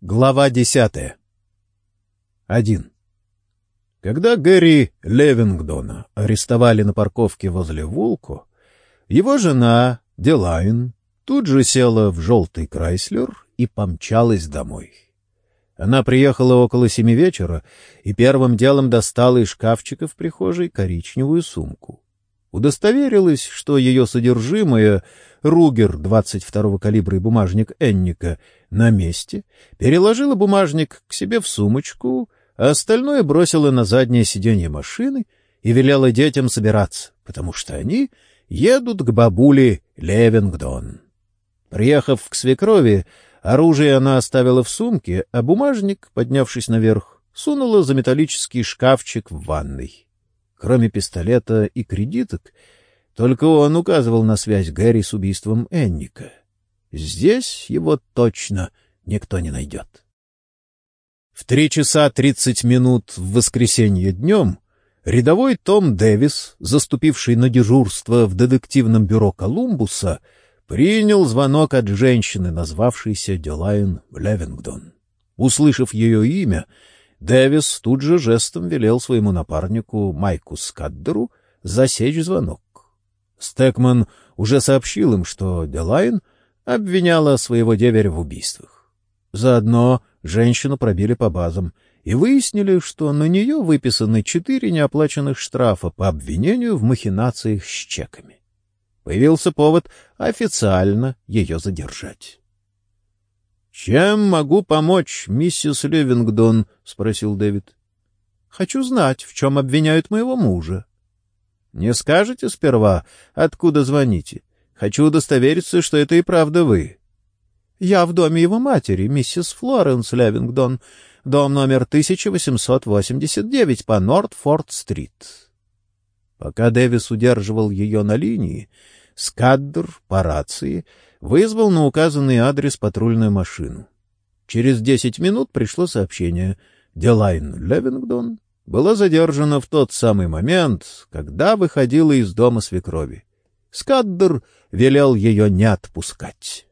Глава десятая. Один. Когда Гэри Левингдона арестовали на парковке возле Вулку, его жена, Делайн, тут же села в желтый Крайслер и помчалась домой. Она приехала около семи вечера и первым делом достала из шкафчика в прихожей коричневую сумку. Удостоверилась, что ее содержимое — Ругер 22-го калибра и бумажник Энника — на месте, переложила бумажник к себе в сумочку, а остальное бросила на заднее сиденье машины и велела детям собираться, потому что они едут к бабуле Левингдон. Приехав к свекрови, оружие она оставила в сумке, а бумажник, поднявшись наверх, сунула за металлический шкафчик в ванной. Кроме пистолета и кредиток, только он указывал на связь Гэри с убийством Энника. Здесь его точно никто не найдет. В три часа тридцать минут в воскресенье днем рядовой Том Дэвис, заступивший на дежурство в детективном бюро Колумбуса, принял звонок от женщины, назвавшейся Делайн Левингдон. Услышав ее имя, Дэвис тут же жестом велел своему напарнику Майку Скаддеру засечь звонок. Стекман уже сообщил им, что Делайн обвиняла своего деверя в убийствах. Заодно Женщину пробили по базам и выяснили, что на нее выписаны четыре неоплаченных штрафа по обвинению в махинациях с чеками. Появился повод официально ее задержать. — Чем могу помочь, миссис Левингдон? — спросил Дэвид. — Хочу знать, в чем обвиняют моего мужа. — Не скажете сперва, откуда звоните? Хочу удостовериться, что это и правда вы. Я в доме его матери, миссис Флоренс Левингдон, дом номер 1889 по Нортфорд-стрит. Пока Дэвис удерживал ее на линии, Скаддер по рации вызвал на указанный адрес патрульную машину. Через десять минут пришло сообщение. Делайн Левингдон была задержана в тот самый момент, когда выходила из дома свекрови. Скаддер велел ее не отпускать.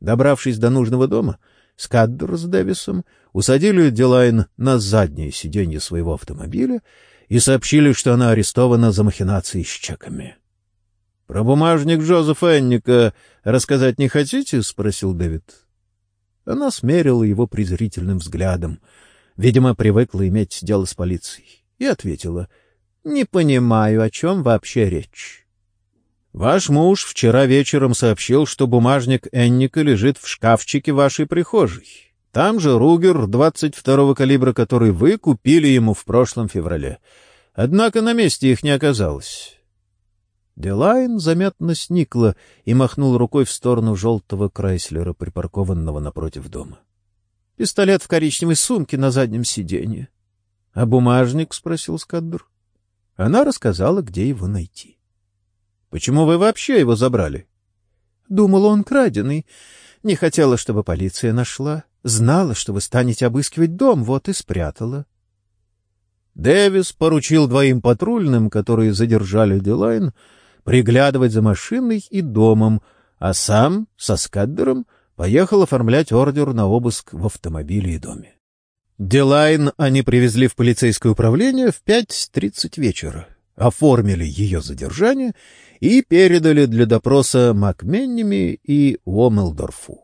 Добравшись до нужного дома, Скаддер с Дэвисом усадили Дилайн на заднее сиденье своего автомобиля и сообщили, что она арестована за махинации с чеками. — Про бумажник Джозефа Энника рассказать не хотите? — спросил Дэвид. Она смерила его презрительным взглядом, видимо, привыкла иметь дело с полицией, и ответила, — Не понимаю, о чем вообще речь. Ваш муж вчера вечером сообщил, что бумажник Энника лежит в шкафчике вашей прихожей. Там же Ругер 22-го калибра, который вы купили ему в прошлом феврале. Однако на месте их не оказалось. Делайн заметно сникла и махнул рукой в сторону желтого Крайслера, припаркованного напротив дома. — Пистолет в коричневой сумке на заднем сиденье. — А бумажник? — спросил Скаддур. Она рассказала, где его найти. Почему вы вообще его забрали? Думала, он краденый. Не хотела, чтобы полиция нашла. Знала, что вы станете обыскивать дом, вот и спрятала. Дэвис поручил двоим патрульным, которые задержали Дилайн, приглядывать за машиной и домом, а сам со Скаддером поехал оформлять ордер на обыск в автомобиле и доме. Дилайн они привезли в полицейское управление в пять тридцать вечера, оформили ее задержание и передали для допроса Макменними и Уомелдорфу.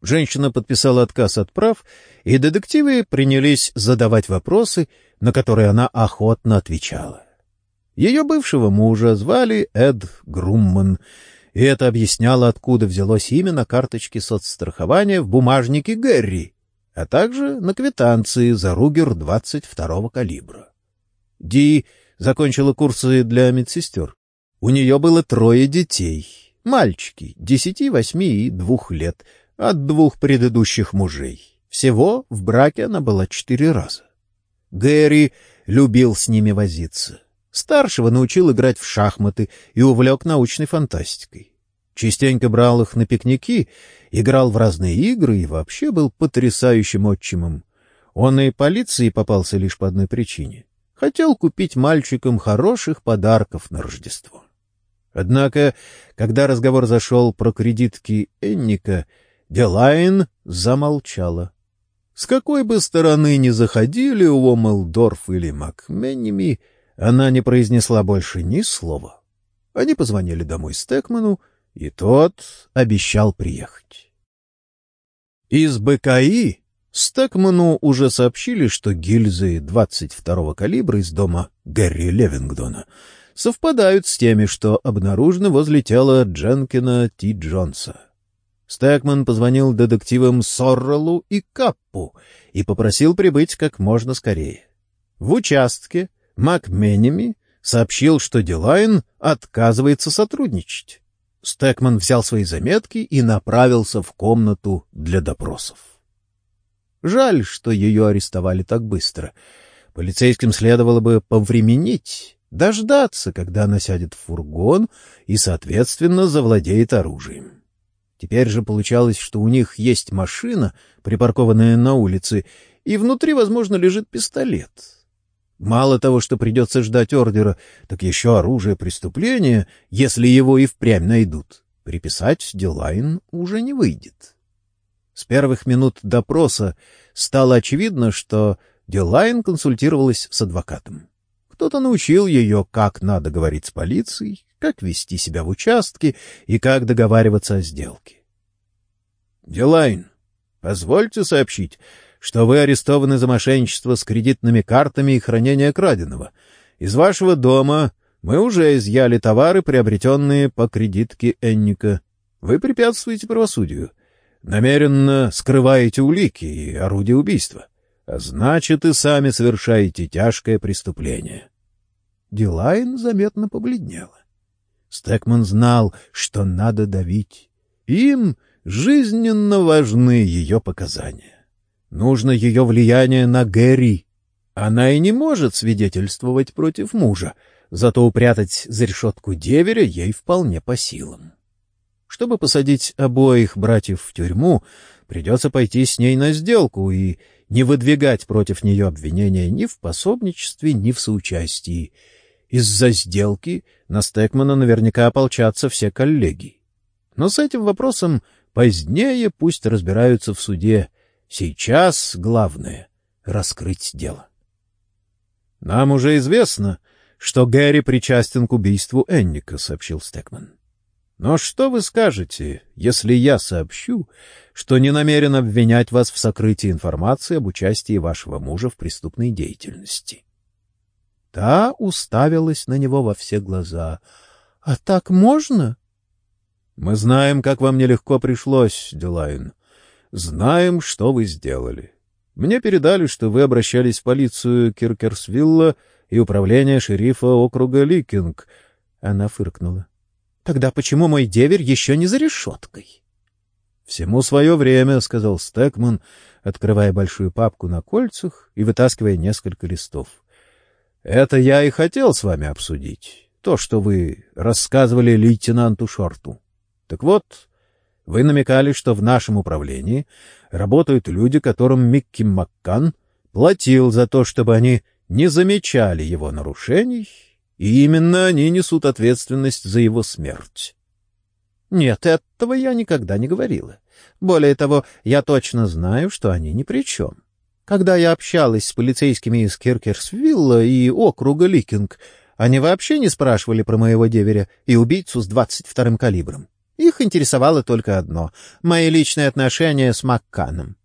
Женщина подписала отказ от прав, и детективы принялись задавать вопросы, на которые она охотно отвечала. Ее бывшего мужа звали Эд Грумман, и это объясняло, откуда взялось имя на карточке соцстрахования в бумажнике Гэри, а также на квитанции за Ругер 22-го калибра. Ди закончила курсы для медсестер у нее было трое детей, мальчики, десяти, восьми и двух лет, от двух предыдущих мужей. Всего в браке она была четыре раза. Гэри любил с ними возиться. Старшего научил играть в шахматы и увлек научной фантастикой. Частенько брал их на пикники, играл в разные игры и вообще был потрясающим отчимом. Он и полиции попался лишь по одной причине. Хотел купить мальчикам хороших подарков на Рождество. Однако, когда разговор зашел про кредитки Энника, Делайн замолчала. С какой бы стороны ни заходили Уомелдорф или Макменними, она не произнесла больше ни слова. Они позвонили домой Стекману, и тот обещал приехать. Из БКИ Стекману уже сообщили, что гильзы 22-го калибра из дома Гэри Левингдона совпадают с теми, что обнаружены возле тела Дженкина Ти Джонса. Стэкман позвонил детективам Соррелу и Каппу и попросил прибыть как можно скорее. В участке Макменеми сообщил, что Дилайн отказывается сотрудничать. Стэкман взял свои заметки и направился в комнату для допросов. Жаль, что ее арестовали так быстро. Полицейским следовало бы повременить, дождаться, когда она сядет в фургон и, соответственно, завладеет оружием. Теперь же получалось, что у них есть машина, припаркованная на улице, и внутри, возможно, лежит пистолет. Мало того, что придется ждать ордера, так еще оружие преступления, если его и впрямь найдут, приписать Дилайн уже не выйдет. С первых минут допроса стало очевидно, что Дилайн консультировалась с адвокатом. Кто-то научил ее, как надо говорить с полицией, как вести себя в участке и как договариваться о сделке. Дилайн, позвольте сообщить, что вы арестованы за мошенничество с кредитными картами и хранение краденого. Из вашего дома мы уже изъяли товары, приобретенные по кредитке Энника. Вы препятствуете правосудию. Намеренно скрываете улики и орудие убийства. А значит, и сами совершаете тяжкое преступление. Дилайн заметно побледнела. Стекман знал, что надо давить. Им жизненно важны ее показания. Нужно ее влияние на Гэри. Она и не может свидетельствовать против мужа, зато упрятать за решетку деверя ей вполне по силам. Чтобы посадить обоих братьев в тюрьму, придется пойти с ней на сделку и не выдвигать против нее обвинения ни в пособничестве, ни в соучастии. Из-за сделки на Стекмана наверняка ополчатся все коллеги. Но с этим вопросом Позднее пусть разбираются в суде. Сейчас главное — раскрыть дело. — Нам уже известно, что Гэри причастен к убийству Энника, — сообщил Стекман. — Но что вы скажете, если я сообщу, что не намерен обвинять вас в сокрытии информации об участии вашего мужа в преступной деятельности? Та уставилась на него во все глаза. — А так можно? — мы знаем, как вам нелегко пришлось, Дилайн. Знаем, что вы сделали. Мне передали, что вы обращались в полицию Киркерсвилла и управление шерифа округа Ликинг. Она фыркнула. Тогда почему мой деверь еще не за решеткой? Всему свое время, — сказал Стекман, открывая большую папку на кольцах и вытаскивая несколько листов. — Это я и хотел с вами обсудить. То, что вы рассказывали лейтенанту Шорту. Так вот, вы намекали, что в нашем управлении работают люди, которым Микки Маккан платил за то, чтобы они не замечали его нарушений, и именно они несут ответственность за его смерть. Нет, этого я никогда не говорила. Более того, я точно знаю, что они ни при чем. Когда я общалась с полицейскими из Киркерсвилла и округа Ликинг, они вообще не спрашивали про моего деверя и убийцу с двадцать вторым калибром. Их интересовало только одно — мои личные отношения с Макканом.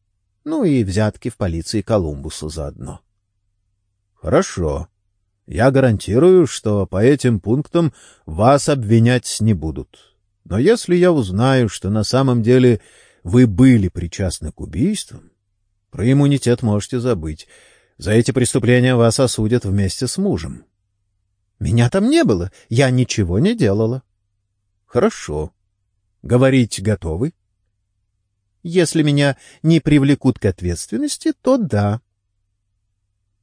Ну и взятки в полиции Колумбуса заодно. — Хорошо. Я гарантирую, что по этим пунктам вас обвинять не будут. Но если я узнаю, что на самом деле вы были причастны к убийствам, про иммунитет можете забыть. За эти преступления вас осудят вместе с мужем. — Меня там не было, я ничего не делала. — Хорошо. Говорить готовы? Если меня не привлекут к ответственности, то да.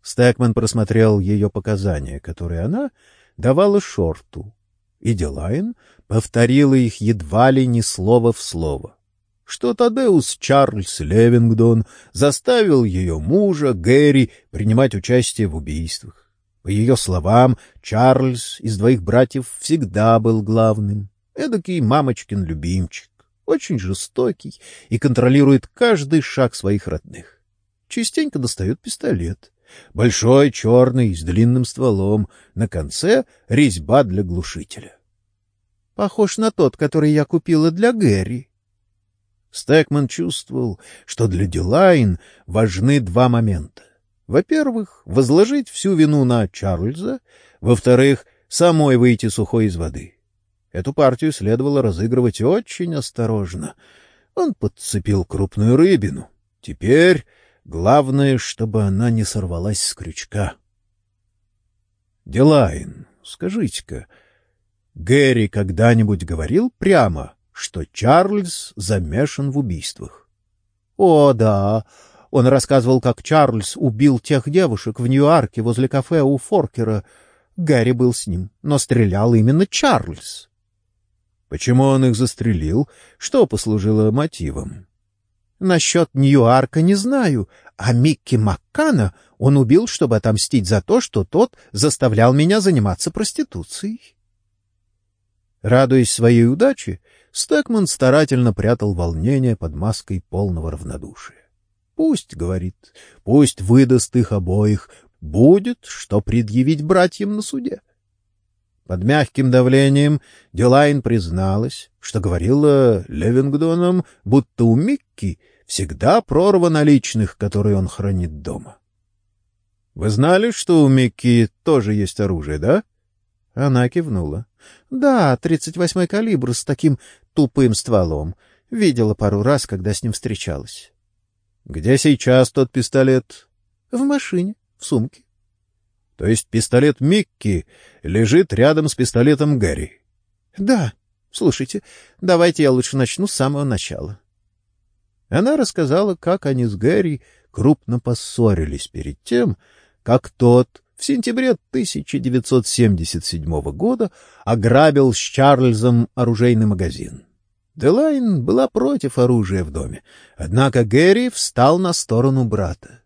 Стэкман просмотрел ее показания, которые она давала Шорту, и Дилайн повторила их едва ли не слово в слово что Тадеус Чарльз Левингдон заставил ее мужа, Гэри, принимать участие в убийствах. По ее словам, Чарльз из двоих братьев всегда был главным. Эдакий мамочкин любимчик. очень жестокий и контролирует каждый шаг своих родных. Частенько достает пистолет. Большой, черный, с длинным стволом. На конце резьба для глушителя. Похож на тот, который я купила для Гэри. Стэкман чувствовал, что для Дилайн важны два момента. Во-первых, возложить всю вину на Чарльза, во-вторых, самой выйти сухой из воды. Эту партию следовало разыгрывать очень осторожно. Он подцепил крупную рыбину. Теперь главное, чтобы она не сорвалась с крючка. — Делайн, скажите-ка, Гэри когда-нибудь говорил прямо, что Чарльз замешан в убийствах? — О, да. Он рассказывал, как Чарльз убил тех девушек в Нью-Арке возле кафе у Форкера. Гэри был с ним, но стрелял именно Чарльз. Почему он их застрелил? Что послужило мотивом? Насчет Ньюарка не знаю, а Микки Маккана он убил, чтобы отомстить за то, что тот заставлял меня заниматься проституцией. Радуясь своей удаче, Стэкман старательно прятал волнение под маской полного равнодушия. Пусть, — говорит, — пусть выдаст их обоих, будет, что предъявить братьям на суде. Под мягким давлением Дилайн призналась, что говорила Левингдоном, будто у Микки всегда прорва наличных, которые он хранит дома. — Вы знали, что у Микки тоже есть оружие, да? Она кивнула. — Да, тридцать восьмой калибр с таким тупым стволом. Видела пару раз, когда с ним встречалась. — Где сейчас тот пистолет? — В машине, в сумке. То есть пистолет Микки лежит рядом с пистолетом Гэри? — Да. Слушайте, давайте я лучше начну с самого начала. Она рассказала, как они с Гэри крупно поссорились перед тем, как тот в сентябре 1977 года ограбил с Чарльзом оружейный магазин. Делайн была против оружия в доме, однако Гэри встал на сторону брата.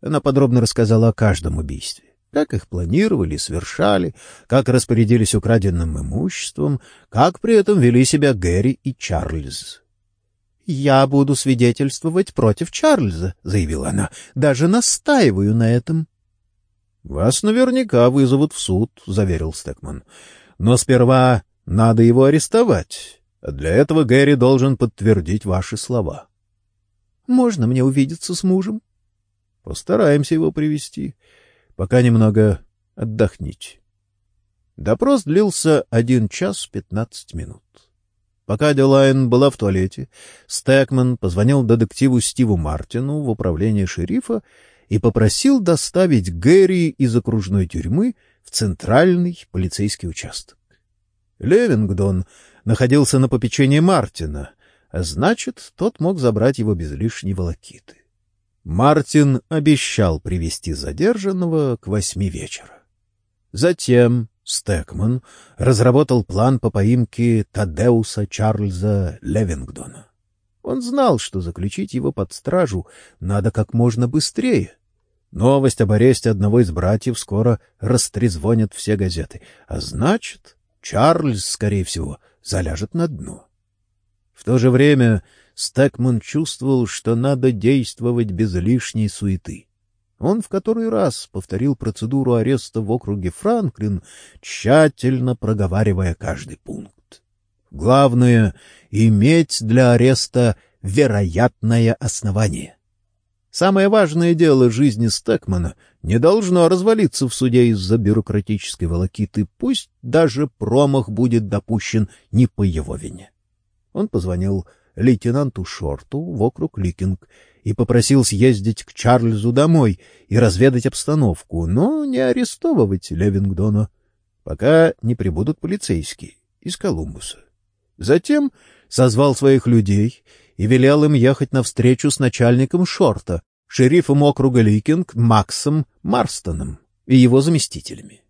Она подробно рассказала о каждом убийстве как их планировали, совершали, как распорядились украденным имуществом, как при этом вели себя Гэри и Чарльз. «Я буду свидетельствовать против Чарльза», — заявила она, — «даже настаиваю на этом». «Вас наверняка вызовут в суд», — заверил Стекман. «Но сперва надо его арестовать, а для этого Гэри должен подтвердить ваши слова». «Можно мне увидеться с мужем?» «Постараемся его привести пока немного отдохните. Допрос длился один час пятнадцать минут. Пока Делайн была в туалете, Стэкман позвонил детективу Стиву Мартину в управление шерифа и попросил доставить Гэри из окружной тюрьмы в центральный полицейский участок. Левингдон находился на попечении Мартина, а значит, тот мог забрать его без лишней волокиты. Мартин обещал привести задержанного к восьми вечера. Затем Стекман разработал план по поимке Тадеуса Чарльза Левингдона. Он знал, что заключить его под стражу надо как можно быстрее. Новость об аресте одного из братьев скоро растрезвонят все газеты, а значит, Чарльз, скорее всего, заляжет на дно. В то же время Стэкман чувствовал, что надо действовать без лишней суеты. Он в который раз повторил процедуру ареста в округе Франклин, тщательно проговаривая каждый пункт. Главное — иметь для ареста вероятное основание. Самое важное дело жизни Стэкмана не должно развалиться в суде из-за бюрократической волокиты, пусть даже промах будет допущен не по его вине. Он позвонил лейтенанту Шорту в округ Ликинг и попросил съездить к Чарльзу домой и разведать обстановку, но не арестовывать Левингдона, пока не прибудут полицейские из Колумбуса. Затем созвал своих людей и велел им ехать навстречу с начальником Шорта, шерифом округа Ликинг Максом Марстоном и его заместителями.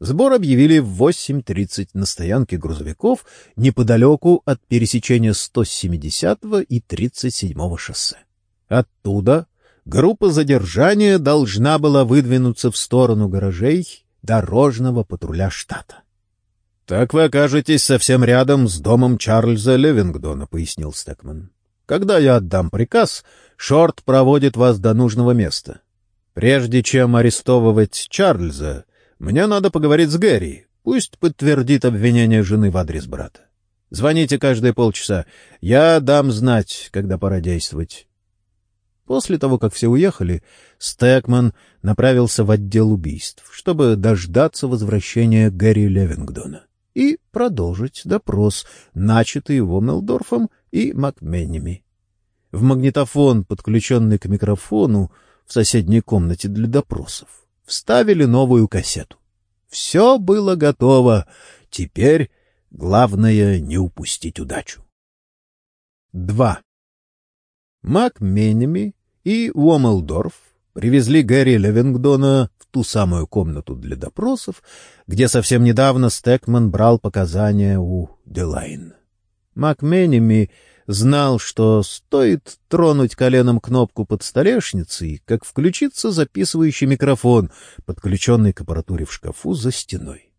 Сбор объявили в 8.30 на стоянке грузовиков неподалеку от пересечения 170 и 37 шоссе. Оттуда группа задержания должна была выдвинуться в сторону гаражей дорожного патруля штата. «Так вы окажетесь совсем рядом с домом Чарльза Левингдона», — пояснил Стэкман. «Когда я отдам приказ, Шорт проводит вас до нужного места. Прежде чем арестовывать Чарльза, мне надо поговорить с Гэри. Пусть подтвердит обвинение жены в адрес брата. Звоните каждые полчаса. Я дам знать, когда пора действовать». После того, как все уехали, Стэкман направился в отдел убийств, чтобы дождаться возвращения Гэри Левингдона и продолжить допрос, начатый его Мелдорфом и Макменними. В магнитофон, подключенный к микрофону в соседней комнате для допросов, вставили новую кассету. Все было готово. Теперь главное не упустить удачу. 2. Макменними и Уомелдорф привезли Гэри Левингдона в ту самую комнату для допросов, где совсем недавно Стекман брал показания у Делайн. Макменеми знал, что стоит тронуть коленом кнопку под столешницей, как включится записывающий микрофон, подключенный к аппаратуре в шкафу за стеной.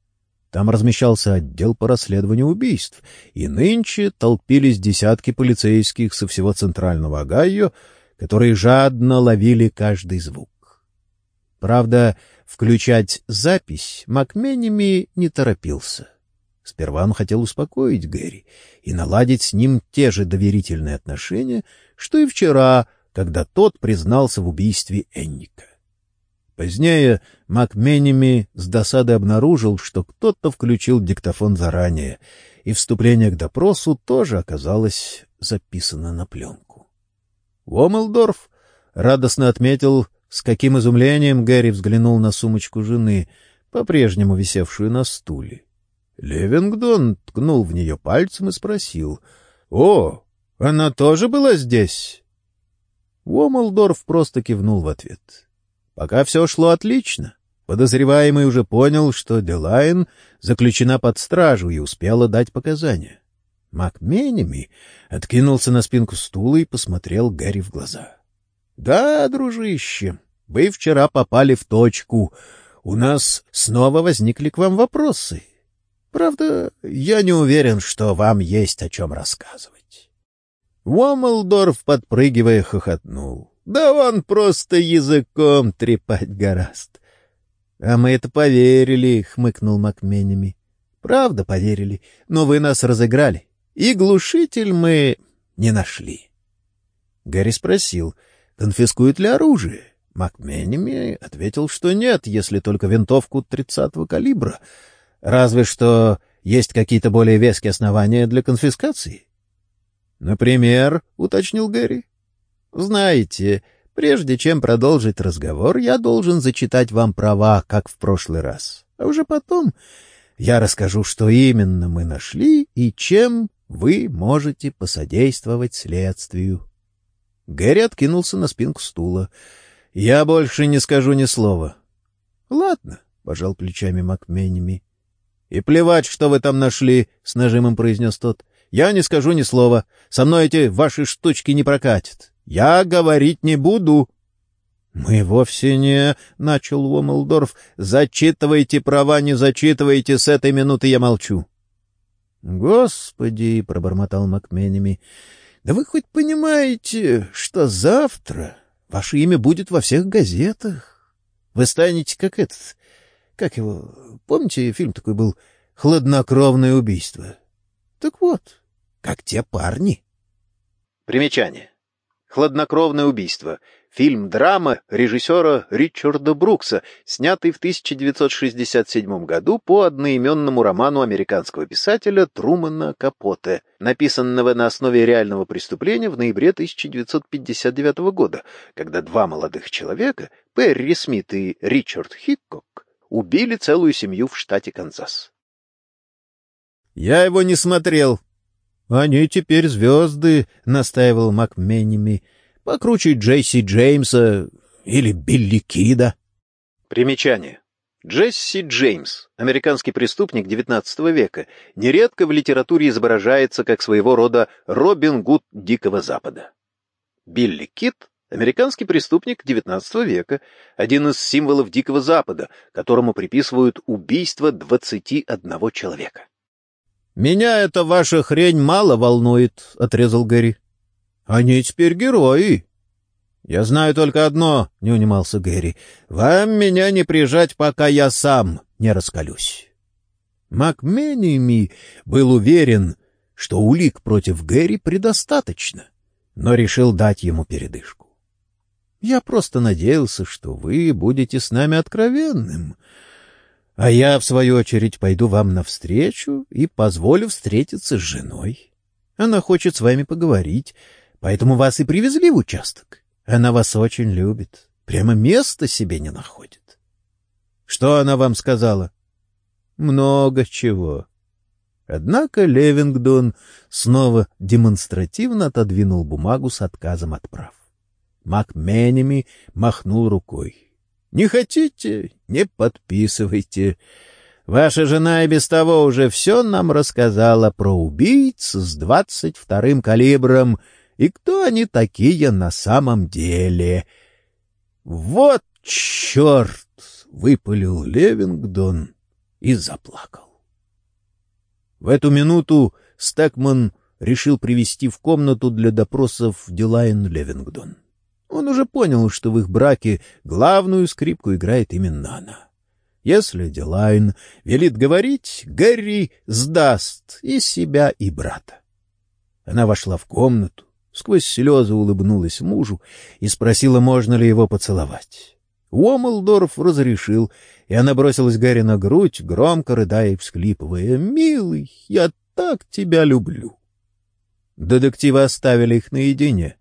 Там размещался отдел по расследованию убийств, и нынче толпились десятки полицейских со всего центрального Огайо, которые жадно ловили каждый звук. Правда, включать запись Макменеми не торопился. Сперва он хотел успокоить Гэри и наладить с ним те же доверительные отношения, что и вчера, когда тот признался в убийстве Энника. Позднее Макменеми с досадой обнаружил, что кто-то включил диктофон заранее, и вступление к допросу тоже оказалось записано на пленку. Уомелдорф радостно отметил, с каким изумлением Гэри взглянул на сумочку жены, по-прежнему висевшую на стуле. Левингдон ткнул в нее пальцем и спросил, «О, она тоже была здесь?» Уомелдорф просто кивнул в ответ. Пока все шло отлично. Подозреваемый уже понял, что Делайн заключена под стражу и успела дать показания. Макменеми откинулся на спинку стула и посмотрел Гэри в глаза. — Да, дружище, вы вчера попали в точку. У нас снова возникли к вам вопросы. Правда, я не уверен, что вам есть о чем рассказывать. Уоммелдорф, подпрыгивая, хохотнул. — Да он просто языком трепать гораст. — А мы это поверили, — хмыкнул Макменеми. — Правда поверили, но вы нас разыграли и глушитель мы не нашли. Гарри спросил, конфискуют ли оружие. Макменеми ответил, что нет, если только винтовку тридцатого калибра. Разве что есть какие-то более веские основания для конфискации. Например, уточнил Гэри. Знаете, прежде чем продолжить разговор, я должен зачитать вам права, как в прошлый раз. А уже потом я расскажу, что именно мы нашли и чем вы можете посодействовать следствию. Гэри откинулся на спинку стула. — Я больше не скажу ни слова. — Ладно, — пожал плечами Макменеми. — И плевать, что вы там нашли, — с нажимом произнес тот. — Я не скажу ни слова. Со мной эти ваши штучки не прокатят. Я говорить не буду. — Мы вовсе не... — начал Уомелдорф. — Зачитывайте права, не зачитывайте, с этой минуты я молчу. Господи, пробормотал Макменеми. Да вы хоть понимаете, что завтра ваше имя будет во всех газетах? Вы станете как этот, как его, помните, фильм такой был «Хладнокровное убийство»? Так вот, как те парни. Примечание. «Хладнокровное убийство» Фильм-драма режиссера Ричарда Брукса, снятый в 1967 году по одноименному роману американского писателя Трумана Капоте, написанного на основе реального преступления в ноябре 1959 года, когда два молодых человека, Перри Смит и Ричард Хиккок, убили целую семью в штате Канзас. «Я его не смотрел», «Они теперь звезды», — настаивал Макменеми покруче Джесси Джеймса или Билли Кида. Примечание. Джесси Джеймс, американский преступник XIX века, нередко в литературе изображается как своего рода Робин Гуд Дикого Запада. Билли Кид — американский преступник XIX века, один из символов Дикого Запада, которому приписывают убийство 21 человека. «Меня эта ваша хрень мало волнует», — отрезал Гэри. «Они теперь герои». «Я знаю только одно», — не унимался Гэри. «Вам меня не прижать, пока я сам не раскалюсь». Макменеми был уверен, что улик против Гэри предостаточно, но решил дать ему передышку. «Я просто надеялся, что вы будете с нами откровенным, а я, в свою очередь, пойду вам навстречу и позволю встретиться с женой. Она хочет с вами поговорить, поэтому вас и привезли в участок. Она вас очень любит, прямо места себе не находит. Что она вам сказала? Много чего. Однако Левингдон снова демонстративно отодвинул бумагу с отказом от прав. Макменеми махнул рукой. Не хотите — не подписывайте. Ваша жена и без того уже все нам рассказала про убийц с двадцать вторым калибром и кто они такие на самом деле. Вот черт! — выпалил Левингдон и заплакал. В эту минуту Стэкман решил привести в комнату для допросов Дилайн Левингдон. Он уже понял, что в их браке главную скрипку играет именно она. Если Дилайн велит говорить, Гэри сдаст и себя, и брата. Она вошла в комнату, сквозь слезы улыбнулась мужу и спросила, можно ли его поцеловать. Уомлдорф разрешил, и она бросилась Гарри на грудь, громко рыдая и всхлипывая. «Милый, я так тебя люблю!» Детективы оставили их наедине.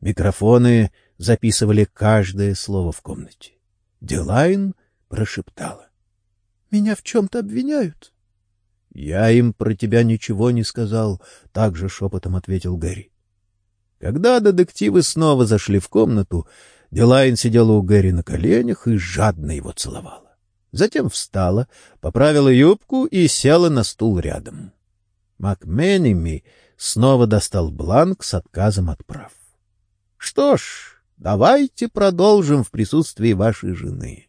Микрофоны записывали каждое слово в комнате. Дилайн прошептала. — Меня в чем-то обвиняют. — Я им про тебя ничего не сказал, — также шепотом ответил Гэри. Когда детективы снова зашли в комнату, Дилайн сидела у Гэри на коленях и жадно его целовала. Затем встала, поправила юбку и села на стул рядом. Макменеми снова достал бланк с отказом от прав. — Что ж, Давайте продолжим в присутствии вашей жены.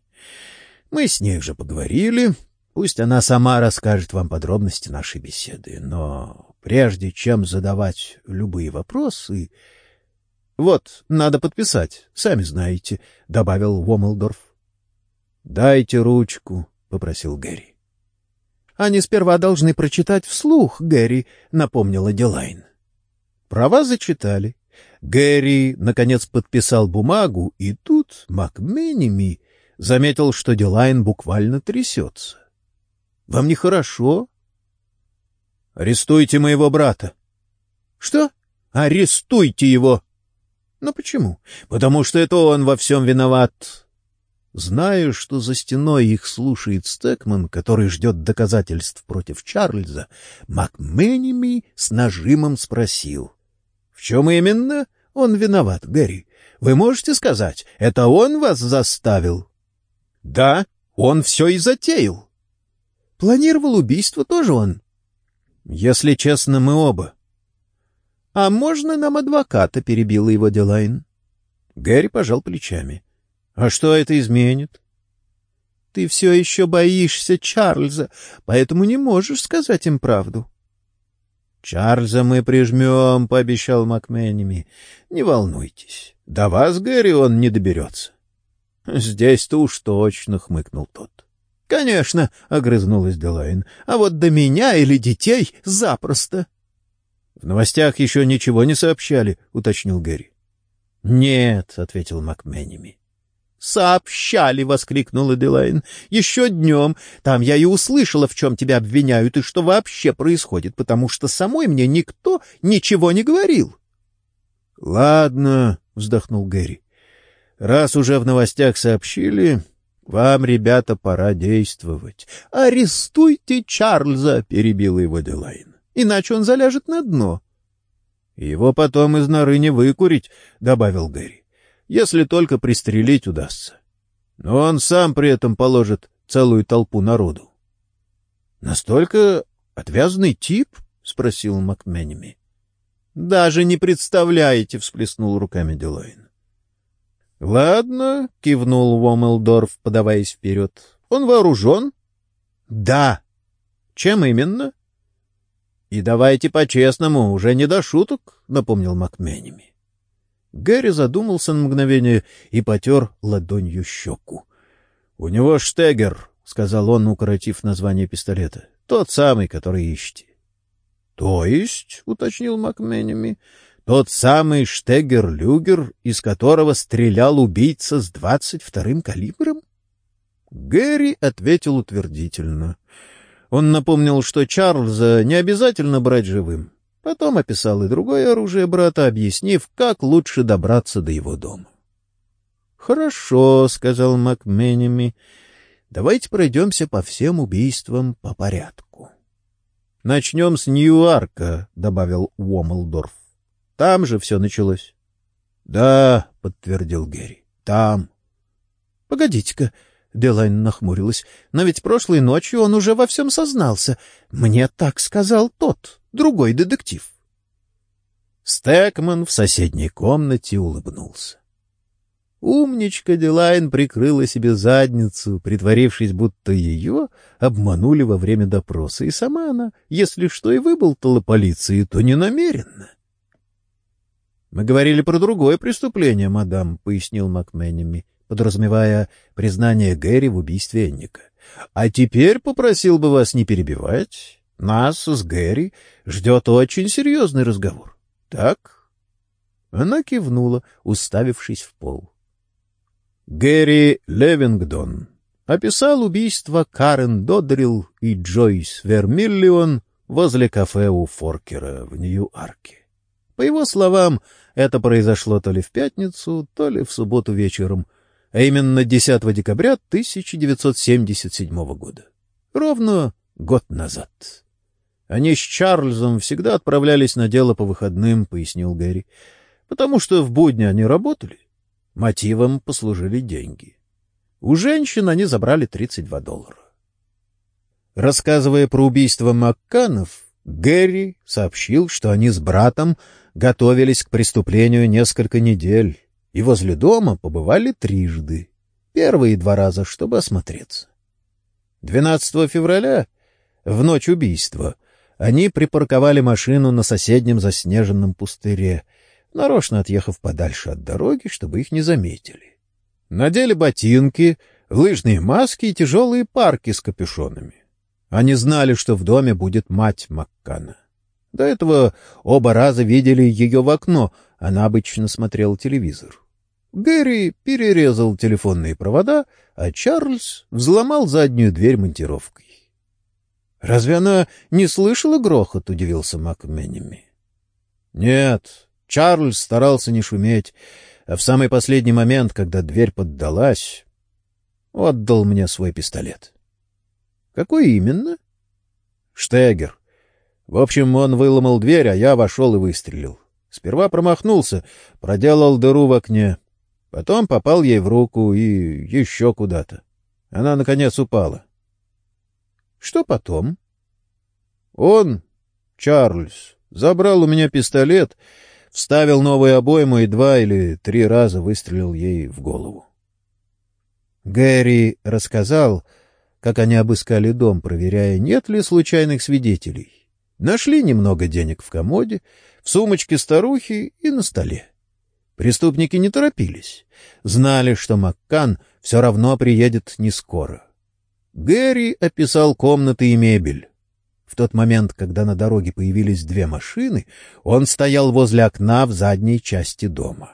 Мы с ней уже поговорили. Пусть она сама расскажет вам подробности нашей беседы. Но прежде чем задавать любые вопросы... — Вот, надо подписать, сами знаете, — добавил Вомелдорф. — Дайте ручку, — попросил Гэри. — Они сперва должны прочитать вслух, Гэри, — напомнила Дилайн. Права зачитали. Гэри, наконец, подписал бумагу, и тут Макменеми заметил, что Дилайн буквально трясется. — Вам нехорошо? — Арестуйте моего брата. — Что? Арестуйте его! — Ну почему? — Потому что это он во всем виноват. Зная, что за стеной их слушает Стекман, который ждет доказательств против Чарльза, Макменеми с нажимом спросил — в чем именно он виноват, Гэри? Вы можете сказать, это он вас заставил? — Да, он все и затеял. — Планировал убийство тоже он? — Если честно, мы оба. — А можно нам адвоката? — перебила его Дилайн. Гэри пожал плечами. — А что это изменит? — Ты все еще боишься Чарльза, поэтому не можешь сказать им правду. — Чарльза мы прижмем, — пообещал Макменеми. — Не волнуйтесь, до вас, Гэри, он не доберется. — Здесь-то уж точно, — хмыкнул тот. — Конечно, — огрызнулась Делайн, — а вот до меня или детей запросто. — В новостях еще ничего не сообщали, — уточнил Гэри. — Нет, — ответил Макменеми. «Сообщали!» — воскликнула Делайн. «Еще днем. Там я и услышала, в чем тебя обвиняют и что вообще происходит, потому что самой мне никто ничего не говорил». «Ладно», — вздохнул Гэри. «Раз уже в новостях сообщили, вам, ребята, пора действовать». «Арестуйте Чарльза!» — перебила его Делайн. «Иначе он заляжет на дно». «Его потом из норы не выкурить», — добавил Гэри если только пристрелить удастся. Но он сам при этом положит целую толпу народу. — Настолько отвязный тип? — спросил Макменеми. — Даже не представляете, — всплеснул руками Делайн. — Ладно, — кивнул Уомелдорф, подаваясь вперед. — Он вооружен? — Да. — Чем именно? — И давайте по-честному, уже не до шуток, — напомнил Макменеми. Гэри задумался на мгновение и потер ладонью щеку. — У него штегер, — сказал он, укоротив название пистолета. — Тот самый, который ищете. — То есть, — уточнил Макменеми, — тот самый штегер-люгер, из которого стрелял убийца с двадцать вторым калибром? Гэри ответил утвердительно. Он напомнил, что Чарльза не обязательно брать живым. Потом описал и другое оружие брата, объяснив, как лучше добраться до его дома. — Хорошо, — сказал Макменеми. — Давайте пройдемся по всем убийствам по порядку. — Начнем с Ньюарка, — добавил Уомлдорф. — Там же все началось. — Да, — подтвердил Герри, — там. — Погодите-ка, Делайн нахмурилась. «Но ведь прошлой ночью он уже во всем сознался. Мне так сказал тот, другой детектив». Стэкман в соседней комнате улыбнулся. Умничка Делайн прикрыла себе задницу, притворившись, будто ее обманули во время допроса, и сама она, если что и выболтала полиции, то не намеренно. — Мы говорили про другое преступление, мадам, — пояснил Макменеми подразумевая признание Гэри в убийстве Энника. А теперь попросил бы вас не перебивать. Нас с Гэри ждет очень серьезный разговор. Так? Она кивнула, уставившись в пол. Гэри Левингдон описал убийство Карен Додрил и Джойс Вермиллион возле кафе у Форкера в Нью-Арке. По его словам, это произошло то ли в пятницу, то ли в субботу вечером — а именно 10 декабря 1977 года. Ровно год назад. Они с Чарльзом всегда отправлялись на дело по выходным, пояснил Гэри, потому что в будни они работали. Мотивом послужили деньги. У женщин они забрали 32 доллара. Рассказывая про убийство Макканов, Гэри сообщил, что они с братом готовились к преступлению несколько недель и возле дома побывали трижды. Первые два раза, чтобы осмотреться. 12 февраля, в ночь убийства, они припарковали машину на соседнем заснеженном пустыре, нарочно отъехав подальше от дороги, чтобы их не заметили. Надели ботинки, лыжные маски и тяжелые парки с капюшонами. Они знали, что в доме будет мать Маккана. До этого оба раза видели ее в окно, она обычно смотрела телевизор. Гэри перерезал телефонные провода, а Чарльз взломал заднюю дверь монтировкой. — Разве она не слышала грохот? — удивился МакМенеми. — Нет, Чарльз старался не шуметь, а в самый последний момент, когда дверь поддалась, отдал мне свой пистолет. — Какой именно? — Штегер. В общем, он выломал дверь, а я вошел и выстрелил. Сперва промахнулся, проделал дыру в окне. Потом попал ей в руку и еще куда-то. Она, наконец, упала. — Что потом? — Он, Чарльз, забрал у меня пистолет, вставил новую обойму и два или три раза выстрелил ей в голову. Гэри рассказал, как они обыскали дом, проверяя, нет ли случайных свидетелей. Нашли немного денег в комоде, в сумочке старухи и на столе. Преступники не торопились. Знали, что Маккан все равно приедет не скоро. Гэри описал комнаты и мебель. В тот момент, когда на дороге появились две машины, он стоял возле окна в задней части дома.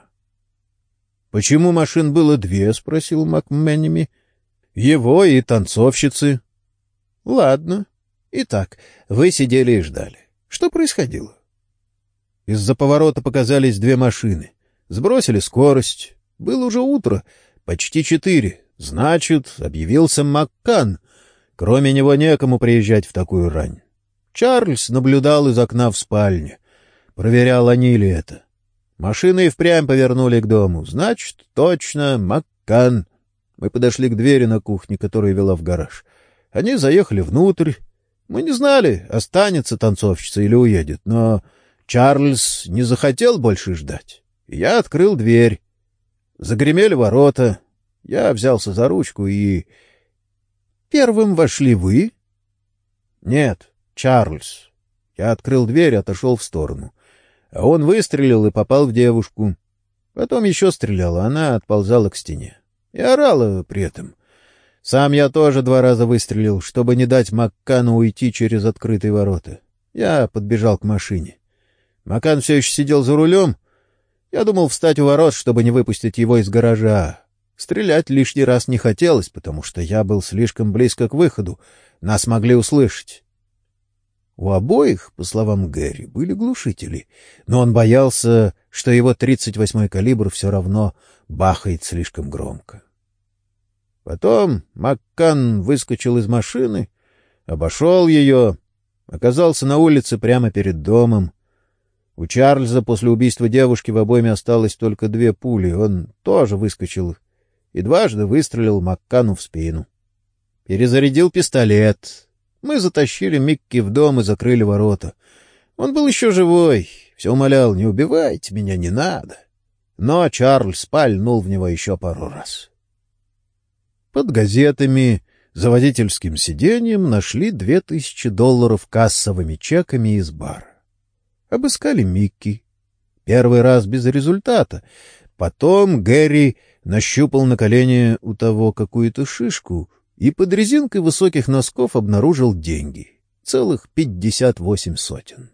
— Почему машин было две? — спросил МакМенними. — Его и танцовщицы. — Ладно. Итак, вы сидели и ждали. Что происходило? Из-за поворота показались две машины. Сбросили скорость. Было уже утро, почти четыре. Значит, объявился Маккан. Кроме него некому приезжать в такую рань. Чарльз наблюдал из окна в спальне. Проверял, они ли это. Машины и впрямь повернули к дому. Значит, точно, Маккан. Мы подошли к двери на кухне, которая вела в гараж. Они заехали внутрь, мы не знали, останется танцовщица или уедет, но Чарльз не захотел больше ждать. Я открыл дверь. Загремели ворота. Я взялся за ручку и... Первым вошли вы? Нет, Чарльз. Я открыл дверь отошел в сторону. А он выстрелил и попал в девушку. Потом еще стрелял, а она отползала к стене. И орала при этом. Сам я тоже два раза выстрелил, чтобы не дать Маккану уйти через открытые ворота. Я подбежал к машине. Макан все еще сидел за рулем. Я думал встать у ворот, чтобы не выпустить его из гаража. Стрелять лишний раз не хотелось, потому что я был слишком близко к выходу. Нас могли услышать. У обоих, по словам Гэри, были глушители, но он боялся, что его 38-й калибр все равно бахает слишком громко. Потом Маккан выскочил из машины, обошел ее, оказался на улице прямо перед домом. У Чарльза после убийства девушки в обойме осталось только две пули. Он тоже выскочил и дважды выстрелил Маккану в спину. Перезарядил пистолет, мы затащили Микки в дом и закрыли ворота. Он был еще живой, все умолял, не убивайте меня, не надо. Но Чарльз пальнул в него еще пару раз. Под газетами, за водительским сиденьем нашли две тысячи долларов кассовыми чеками из бара. Обыскали Микки. Первый раз без результата. Потом Гэри нащупал на колене у того какую-то шишку и под резинкой высоких носков обнаружил деньги. Целых пятьдесят восемь сотен.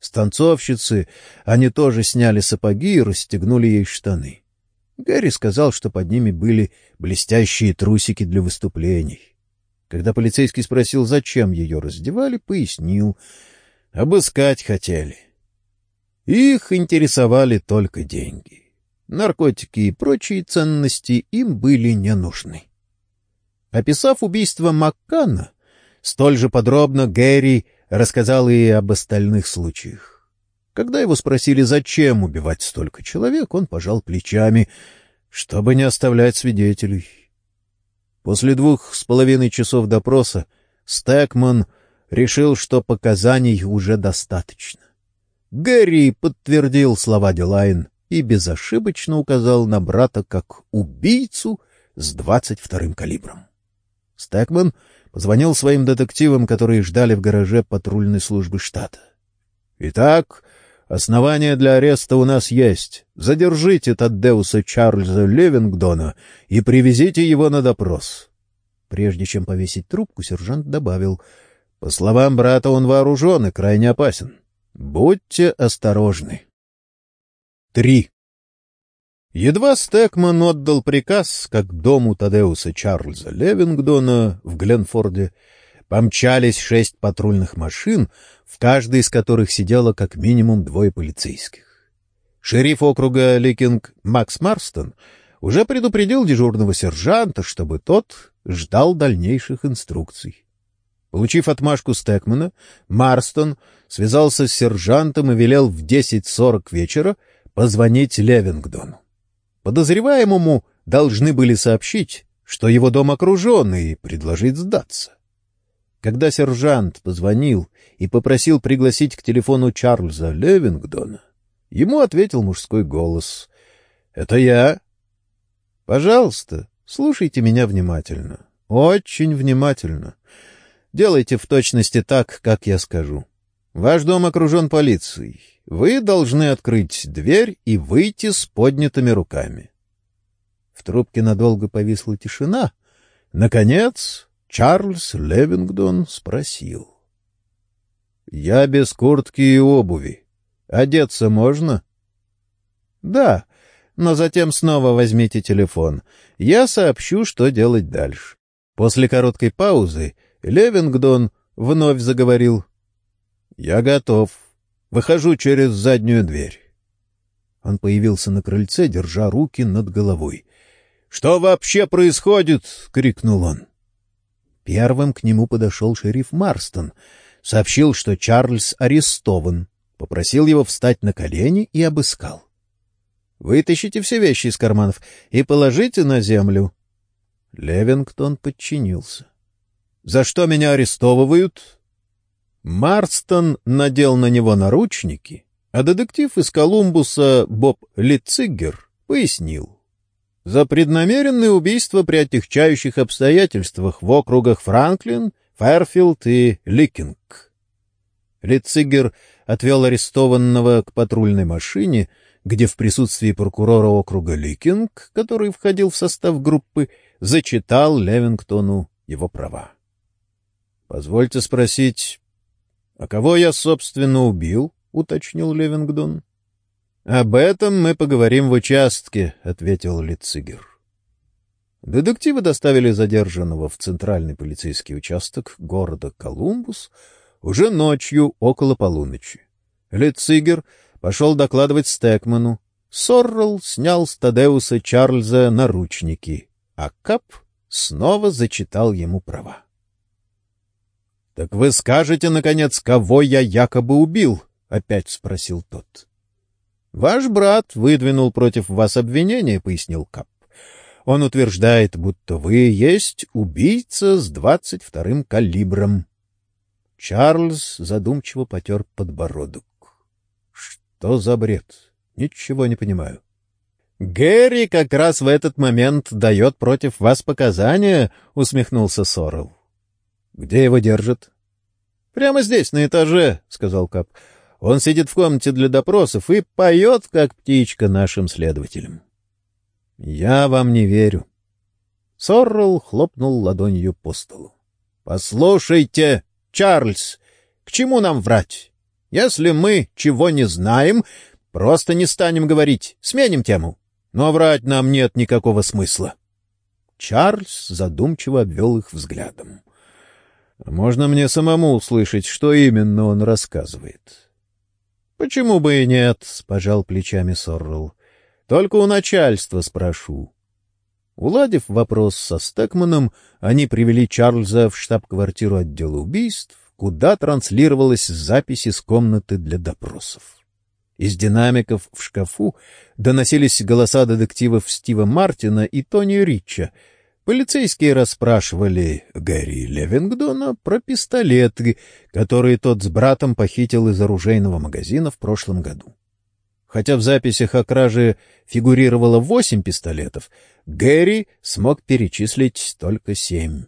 Станцовщицы, они тоже сняли сапоги и расстегнули ей штаны. Гарри сказал, что под ними были блестящие трусики для выступлений. Когда полицейский спросил, зачем ее раздевали, пояснил. Обыскать хотели. Их интересовали только деньги. Наркотики и прочие ценности им были не нужны. Описав убийство Маккана, столь же подробно Гэри рассказал и об остальных случаях. Когда его спросили, зачем убивать столько человек, он пожал плечами, чтобы не оставлять свидетелей. После двух с половиной часов допроса Стэкман решил, что показаний уже достаточно. Гэри подтвердил слова Дилайн и безошибочно указал на брата как убийцу с двадцать вторым калибром. Стэкман позвонил своим детективам, которые ждали в гараже патрульной службы штата. «Итак, основания для ареста у нас есть. Задержите Таддеуса Чарльза Левингдона и привезите его на допрос». Прежде чем повесить трубку, сержант добавил, «По словам брата, он вооружен и крайне опасен. Будьте осторожны». Три. Едва Стекман отдал приказ, как дому Тадеуса Чарльза Левингдона в Гленфорде помчались шесть патрульных машин, в каждой из которых сидело как минимум двое полицейских. Шериф округа Ликинг Макс Марстон уже предупредил дежурного сержанта, чтобы тот ждал дальнейших инструкций. Получив отмашку Стекмана, Марстон связался с сержантом и велел в 10.40 вечера позвонить Левингдону. Подозреваемому должны были сообщить, что его дом окружен, и предложить сдаться. Когда сержант позвонил и попросил пригласить к телефону Чарльза Левингдона, ему ответил мужской голос. — Это я. — Пожалуйста, слушайте меня внимательно. Очень внимательно. Делайте в точности так, как я скажу. Ваш дом окружен полицией. Вы должны открыть дверь и выйти с поднятыми руками. В трубке надолго повисла тишина. Наконец Чарльз Левингдон спросил. — Я без куртки и обуви. Одеться можно? — Да, но затем снова возьмите телефон. Я сообщу, что делать дальше. После короткой паузы Левингдон вновь заговорил. — Я готов. — Выхожу через заднюю дверь. Он появился на крыльце, держа руки над головой. — Что вообще происходит? — крикнул он. Первым к нему подошел шериф Марстон, сообщил, что Чарльз арестован, попросил его встать на колени и обыскал. — Вытащите все вещи из карманов и положите на землю. Левингтон подчинился. — За что меня арестовывают? Марстон надел на него наручники, а детектив из Колумбуса Боб Литциггер пояснил. За преднамеренное убийство при отягчающих обстоятельствах в округах Франклин, Фэрфилд и Ликинг. Лицигер отвел арестованного к патрульной машине, где в присутствии прокурора округа Ликинг, который входил в состав группы, зачитал Левингтону его права. — Позвольте спросить, а кого я, собственно, убил? — уточнил Левингдон. — Об этом мы поговорим в участке, — ответил Лицигер. Детективы доставили задержанного в центральный полицейский участок города Колумбус уже ночью около полуночи. Лицигер пошел докладывать Стекману. Соррелл снял с Тадеуса Чарльза наручники, а Кап снова зачитал ему права. — Так вы скажете, наконец, кого я якобы убил? — опять спросил тот. — Ваш брат выдвинул против вас обвинение, — пояснил Кап. Он утверждает, будто вы есть убийца с двадцать вторым калибром. Чарльз задумчиво потер подбородок. Что за бред? Ничего не понимаю. Гэри как раз в этот момент дает против вас показания, усмехнулся Сорел. Где его держат? Прямо здесь, на этаже, сказал Кап. Он сидит в комнате для допросов и поет, как птичка, нашим следователям. Я вам не верю. Соррел хлопнул ладонью по столу. Послушайте, Чарльз, к чему нам врать? Если мы чего не знаем, просто не станем говорить, сменим тему. Но врать нам нет никакого смысла. Чарльз задумчиво обвел их взглядом. «Можно мне самому услышать, что именно он рассказывает?» «Почему бы и нет?» — пожал плечами Соррелл. «Только у начальства спрошу». Уладив вопрос со Стекманом, они привели Чарльза в штаб-квартиру отдела убийств, куда транслировалась запись из комнаты для допросов. Из динамиков в шкафу доносились голоса детективов Стива Мартина и Тони Рича. Полицейские расспрашивали Гэри Левингдона про пистолеты, которые тот с братом похитил из оружейного магазина в прошлом году. Хотя в записях о краже фигурировало восемь пистолетов, Гэри смог перечислить только семь.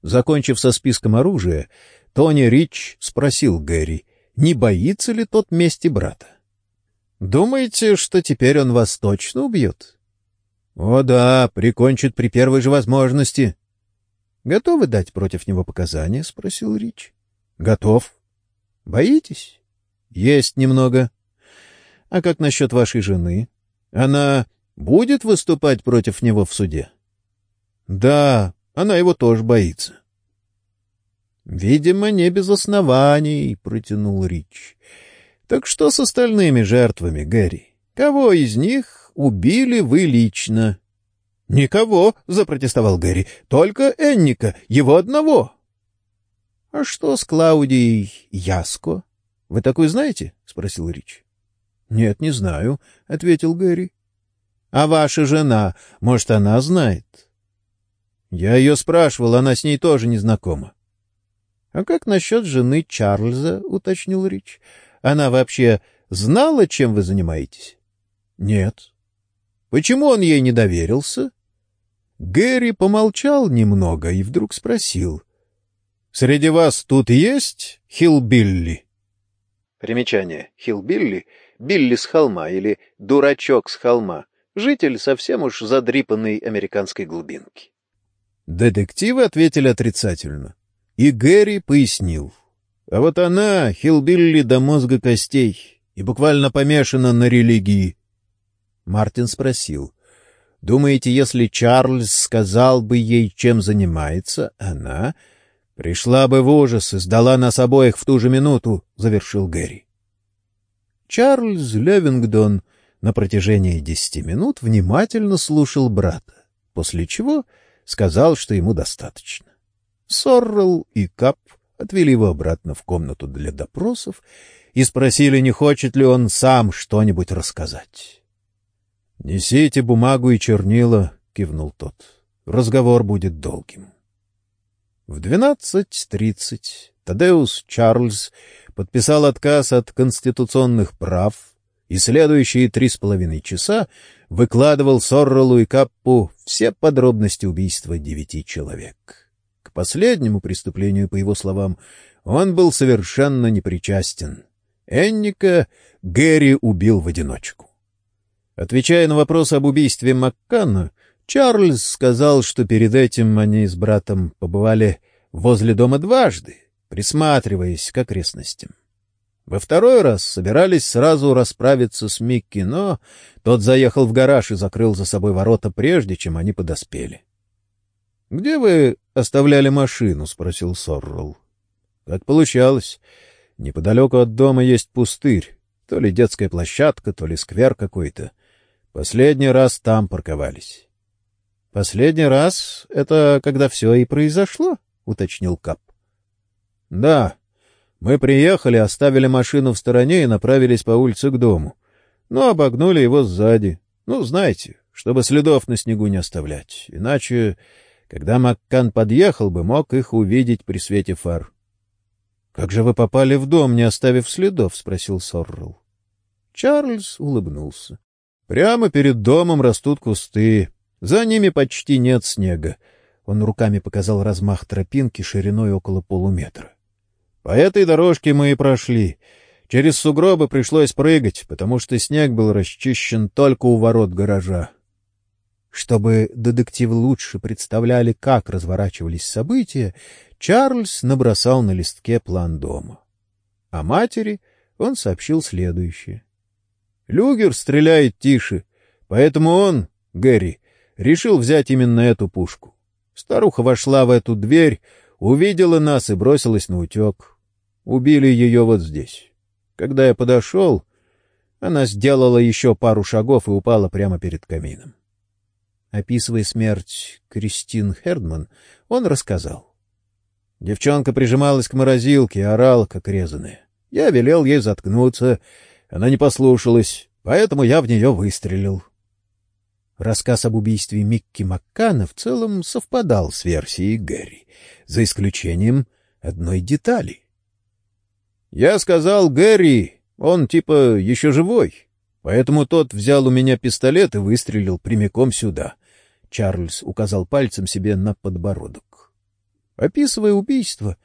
Закончив со списком оружия, Тони Рич спросил Гэри, не боится ли тот мести брата. «Думаете, что теперь он вас точно убьет?» «О да, прикончит при первой же возможности». «Готовы дать против него показания?» — спросил Рич. «Готов». «Боитесь?» «Есть немного». «А как насчет вашей жены? Она будет выступать против него в суде?» «Да, она его тоже боится». Видимо, не без оснований, протянул Рич. Так что с остальными жертвами, Гэри? Кого из них убили вы лично? Никого, запротестовал Гэри. Только Энника, его одного. А что с Клаудией Яско? Вы такой знаете? спросил Рич. Нет, не знаю, ответил Гэри. А ваша жена, может, она знает? Я ее спрашивал, она с ней тоже не знакома. — А как насчет жены Чарльза? — уточнил Рич. — Она вообще знала, чем вы занимаетесь? — Нет. — Почему он ей не доверился? Гэри помолчал немного и вдруг спросил. — Среди вас тут есть Хилбилли? Примечание. Хилбилли — Билли с холма или Дурачок с холма. Житель совсем уж задрипанной американской глубинки. Детективы ответили отрицательно. И Гэри пояснил. А вот она, Хилбилли до мозга костей, и буквально помешана на религии. Мартин спросил. «Думаете, если Чарльз сказал бы ей, чем занимается, она пришла бы в ужас и сдала нас обоих в ту же минуту?» — завершил Гэри. Чарльз Левингдон на протяжении десяти минут внимательно слушал брата, после чего сказал, что ему достаточно. Соррел и Кап отвели его обратно в комнату для допросов и спросили, не хочет ли он сам что-нибудь рассказать. — Несите бумагу и чернила, — кивнул тот. — Разговор будет долгим. В двенадцать тридцать Тадеус Чарльз подписал отказ от конституционных прав и следующие три с половиной часа выкладывал Соррелу и Каппу все подробности убийства девяти человек. к последнему преступлению, по его словам, он был совершенно непричастен. Энника Гэри убил в одиночку. Отвечая на вопрос об убийстве Маккана, Чарльз сказал, что перед этим они с братом побывали возле дома дважды, присматриваясь к окрестностям. Во второй раз собирались сразу расправиться с Микки, но тот заехал в гараж и закрыл за собой ворота, прежде чем они подоспели. — Где вы оставляли машину? — спросил Соррелл. — Как получалось. Неподалеку от дома есть пустырь, то ли детская площадка, то ли сквер какой-то. Последний раз там парковались. — Последний раз — это когда все и произошло? — уточнил Кап. — Да, мы приехали, оставили машину в стороне и направились по улице к дому. Но обогнули его сзади. Ну, знаете, чтобы следов на снегу не оставлять. Иначе, когда Маккан подъехал бы, мог их увидеть при свете фар. — Как же вы попали в дом, не оставив следов? — спросил Соррелл. Чарльз улыбнулся. — Прямо перед домом растут кусты. За ними почти нет снега. Он руками показал размах тропинки шириной около полуметра. По этой дорожке мы и прошли. Через сугробы пришлось прыгать, потому что снег был расчищен только у ворот гаража. Чтобы детективы лучше представляли, как разворачивались события, Чарльз набросал на листке план дома. А матери он сообщил следующее. Люгер стреляет тише, поэтому он, Гэри, решил взять именно эту пушку. Старуха вошла в эту дверь, увидела нас и бросилась на утек. Убили ее вот здесь. Когда я подошел, она сделала еще пару шагов и упала прямо перед камином. Описывая смерть Кристин Хердман, он рассказал. Девчонка прижималась к морозилке и орала, как резаная. Я велел ей заткнуться. Она не послушалась, поэтому я в нее выстрелил. Рассказ об убийстве Микки Маккана в целом совпадал с версией Гэри, за исключением одной детали. Я сказал Гэри, он типа еще живой, поэтому тот взял у меня пистолет и выстрелил прямиком сюда. Чарльз указал пальцем себе на подбородок. Описывая убийство,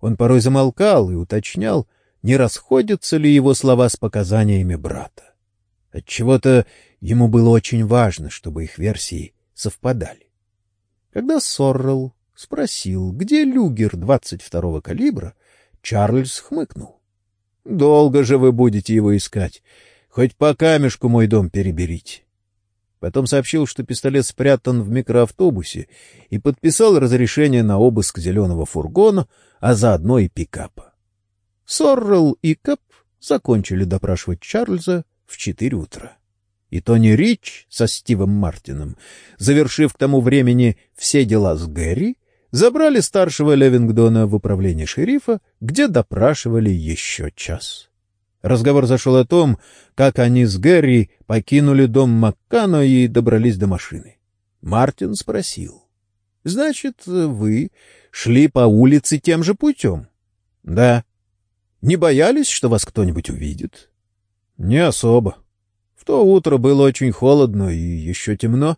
он порой замолкал и уточнял, не расходятся ли его слова с показаниями брата. Отчего-то ему было очень важно, чтобы их версии совпадали. Когда Соррелл спросил, где люгер 22-го калибра, Чарльз хмыкнул. — Долго же вы будете его искать. Хоть по камешку мой дом переберите. Потом сообщил, что пистолет спрятан в микроавтобусе, и подписал разрешение на обыск зеленого фургона, а заодно и пикапа. Соррелл и Кап закончили допрашивать Чарльза в четыре утра. И Тони Рич со Стивом Мартином, завершив к тому времени все дела с Гэри, забрали старшего Левингдона в управление шерифа, где допрашивали еще час. Разговор зашел о том, как они с Гэри покинули дом Маккано и добрались до машины. Мартин спросил. — Значит, вы шли по улице тем же путем? — Да. — Не боялись, что вас кто-нибудь увидит? — Не особо. В то утро было очень холодно и еще темно.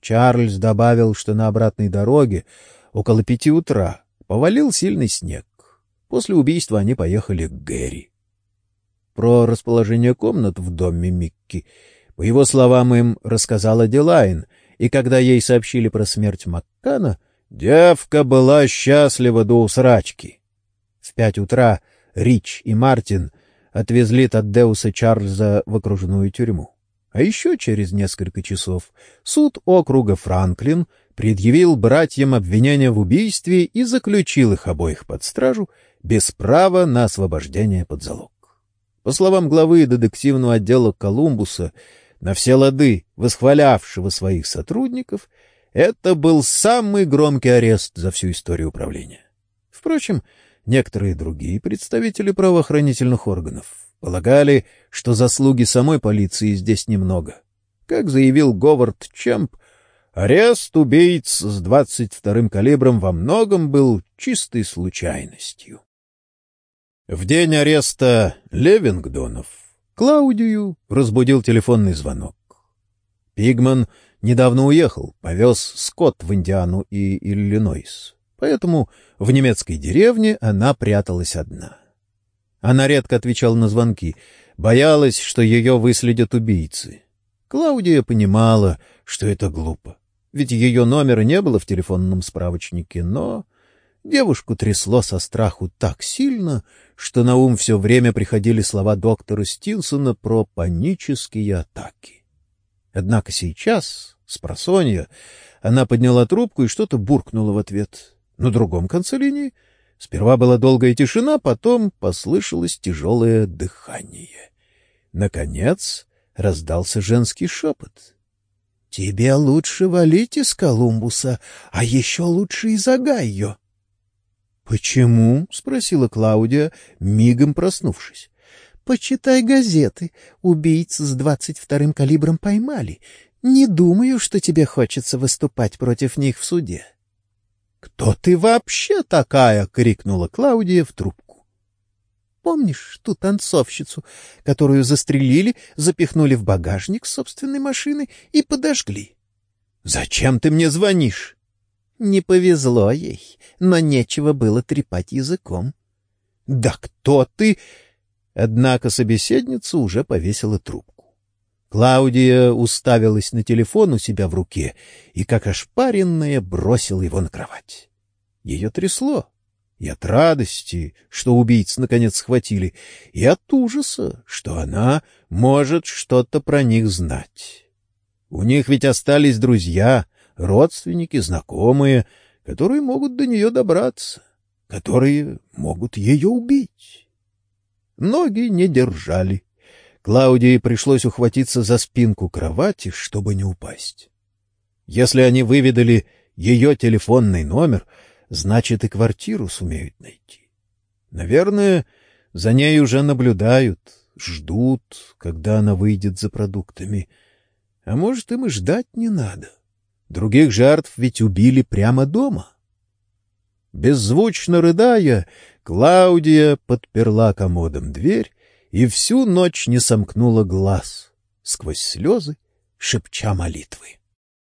Чарльз добавил, что на обратной дороге, около пяти утра, повалил сильный снег. После убийства они поехали к Гэри. Про расположение комнат в доме Микки, по его словам, им рассказала Дилайн, и когда ей сообщили про смерть Маккана, девка была счастлива до усрачки. В пять утра Рич и Мартин отвезли Таддеуса Чарльза в окружную тюрьму. А еще через несколько часов суд округа Франклин предъявил братьям обвинение в убийстве и заключил их обоих под стражу без права на освобождение под залог. По словам главы детективного отдела Колумбуса, на все лады восхвалявшего своих сотрудников, это был самый громкий арест за всю историю управления. Впрочем, некоторые другие представители правоохранительных органов Полагали, что заслуги самой полиции здесь немного. Как заявил Говард Чемп, арест убийц с двадцать вторым калибром во многом был чистой случайностью. В день ареста Левингдонов Клаудию разбудил телефонный звонок. Пигман недавно уехал, повез скот в Индиану и Иллинойс. Поэтому в немецкой деревне она пряталась одна. Она редко отвечала на звонки, боялась, что ее выследят убийцы. Клаудия понимала, что это глупо, ведь ее номера не было в телефонном справочнике, но девушку трясло со страху так сильно, что на ум все время приходили слова доктора Стинсона про панические атаки. Однако сейчас, спросонья, она подняла трубку и что-то буркнула в ответ. На другом конце линии сперва была долгая тишина, потом послышалось тяжелое дыхание. Наконец раздался женский шепот. — Тебе лучше валить из Колумбуса, а еще лучше из Огайо. — Почему? — спросила Клаудия, мигом проснувшись. — Почитай газеты. Убийц с двадцать вторым калибром поймали. Не думаю, что тебе хочется выступать против них в суде. — Кто ты вообще такая? — крикнула Клаудия в трубку. — Помнишь ту танцовщицу, которую застрелили, запихнули в багажник собственной машины и подожгли? — Зачем ты мне звонишь? — Не повезло ей, но нечего было трепать языком. — Да кто ты? Однако собеседница уже повесила трубку. Клаудия уставилась на телефон у себя в руке и, как ошпаренная, бросила его на кровать. Ее трясло и от радости, что убийц наконец схватили, и от ужаса, что она может что-то про них знать. У них ведь остались друзья, родственники, знакомые, которые могут до нее добраться, которые могут ее убить. Ноги не держали. Клаудии пришлось ухватиться за спинку кровати, чтобы не упасть. Если они выведали ее телефонный номер, значит и квартиру сумеют найти. Наверное, за ней уже наблюдают, ждут, когда она выйдет за продуктами. А может, им и ждать не надо. Других жертв ведь убили прямо дома. Беззвучно рыдая, Клаудия подперла комодом дверь и всю ночь не сомкнула глаз, сквозь слезы шепча молитвы.